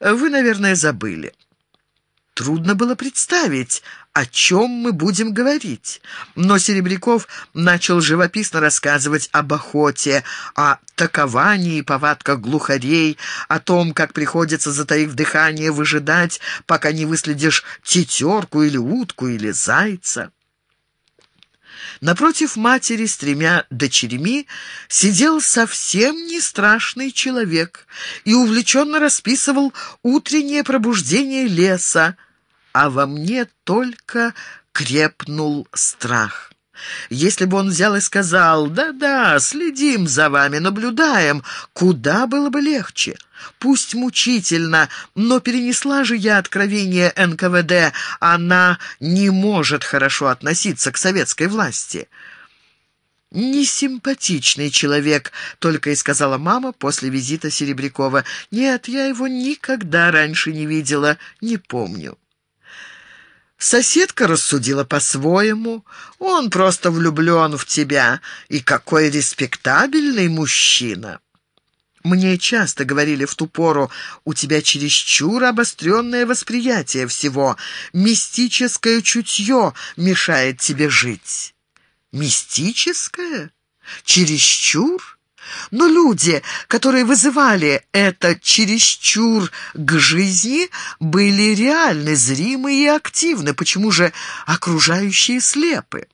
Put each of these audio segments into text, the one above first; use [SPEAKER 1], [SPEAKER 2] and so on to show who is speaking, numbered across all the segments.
[SPEAKER 1] вы, наверное, забыли». Трудно было представить, о чем мы будем говорить. Но Серебряков начал живописно рассказывать об охоте, о таковании и повадках глухарей, о том, как приходится, затаив дыхание, выжидать, пока не выследишь тетерку или утку или зайца. Напротив матери с тремя дочерьми сидел совсем не страшный человек и увлеченно расписывал утреннее пробуждение леса, а во мне только крепнул страх. Если бы он взял и сказал «Да-да, следим за вами, наблюдаем», куда было бы легче? Пусть мучительно, но перенесла же я откровение НКВД, она не может хорошо относиться к советской власти. «Несимпатичный человек», — только и сказала мама после визита Серебрякова. «Нет, я его никогда раньше не видела, не помню». Соседка рассудила по-своему. Он просто влюблен в тебя. И какой респектабельный мужчина. Мне часто говорили в ту пору, у тебя чересчур обостренное восприятие всего. Мистическое чутье мешает тебе жить. Мистическое? Чересчур? Но люди, которые вызывали это чересчур к жизни, были реальны, зримы и активны. Почему же окружающие слепы?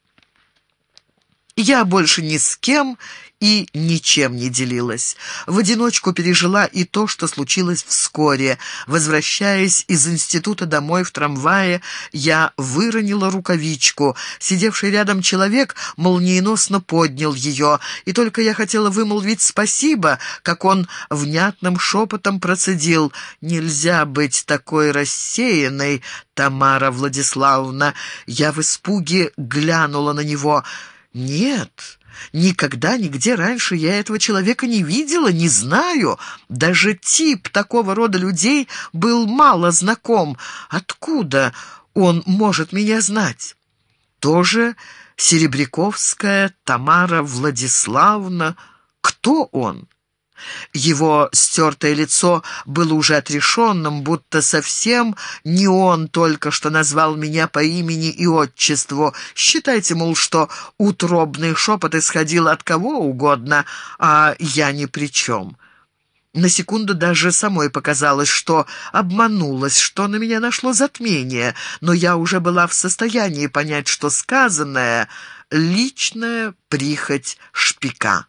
[SPEAKER 1] Я больше ни с кем и ничем не делилась. В одиночку пережила и то, что случилось вскоре. Возвращаясь из института домой в трамвае, я выронила рукавичку. Сидевший рядом человек молниеносно поднял ее, и только я хотела вымолвить спасибо, как он внятным шепотом процедил «Нельзя быть такой рассеянной, Тамара Владиславовна». Я в испуге глянула на него. «Нет». Никогда нигде раньше я этого человека не видела, не знаю. Даже тип такого рода людей был мало знаком. Откуда он может меня знать? Тоже Серебряковская Тамара Владиславовна. Кто он? Его стертое лицо было уже отрешенным, будто совсем не он только что назвал меня по имени и отчеству. Считайте, мол, что утробный шепот исходил от кого угодно, а я ни при чем. На секунду даже самой показалось, что обманулась, что на меня нашло затмение, но я уже была в состоянии понять, что сказанное — личная прихоть шпика.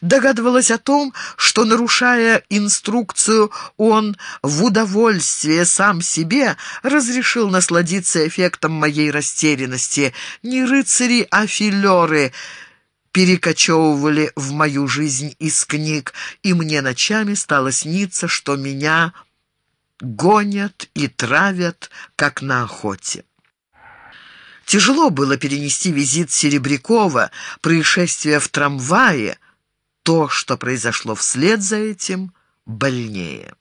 [SPEAKER 1] Догадывалась о том, что, нарушая инструкцию, он в удовольствие сам себе разрешил насладиться эффектом моей растерянности. Не рыцари, а филеры перекочевывали в мою жизнь из книг, и мне ночами стало сниться, что меня гонят и травят, как на охоте. Тяжело было перенести визит Серебрякова, происшествие в трамвае, то, что произошло вслед за этим, больнее.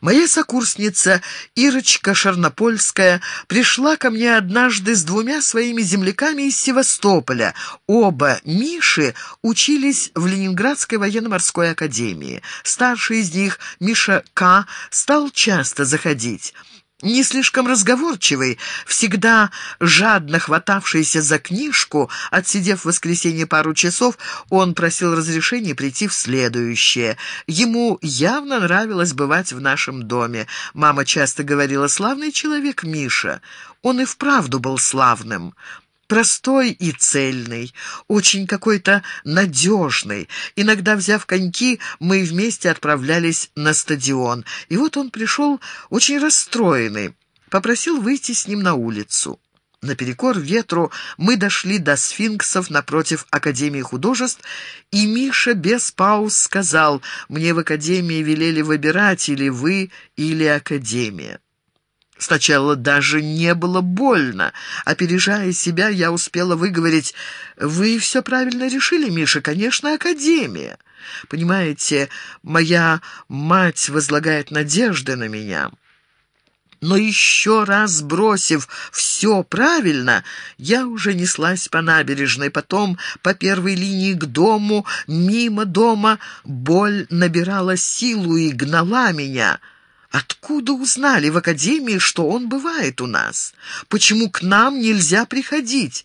[SPEAKER 1] Моя сокурсница Ирочка Шарнопольская пришла ко мне однажды с двумя своими земляками из Севастополя. Оба Миши учились в Ленинградской военно-морской академии. Старший из них, Миша К., стал часто заходить не слишком разговорчивый, всегда жадно хватавшийся за книжку, отсидев в воскресенье пару часов, он просил разрешения прийти в следующее. Ему явно нравилось бывать в нашем доме. Мама часто говорила «славный человек Миша». Он и вправду был славным простой и цельный, очень какой-то надежный. Иногда, взяв коньки, мы вместе отправлялись на стадион. И вот он пришел очень расстроенный, попросил выйти с ним на улицу. Наперекор ветру мы дошли до сфинксов напротив Академии художеств, и Миша без пауз сказал, «Мне в Академии велели выбирать или вы, или Академия». Сначала даже не было больно. Опережая себя, я успела выговорить, «Вы все правильно решили, Миша, конечно, Академия. Понимаете, моя мать возлагает надежды на меня». Но еще раз бросив все правильно, я уже неслась по набережной, потом по первой линии к дому, мимо дома. Боль набирала силу и гнала меня — Откуда узнали в академии, что он бывает у нас? Почему к нам нельзя приходить?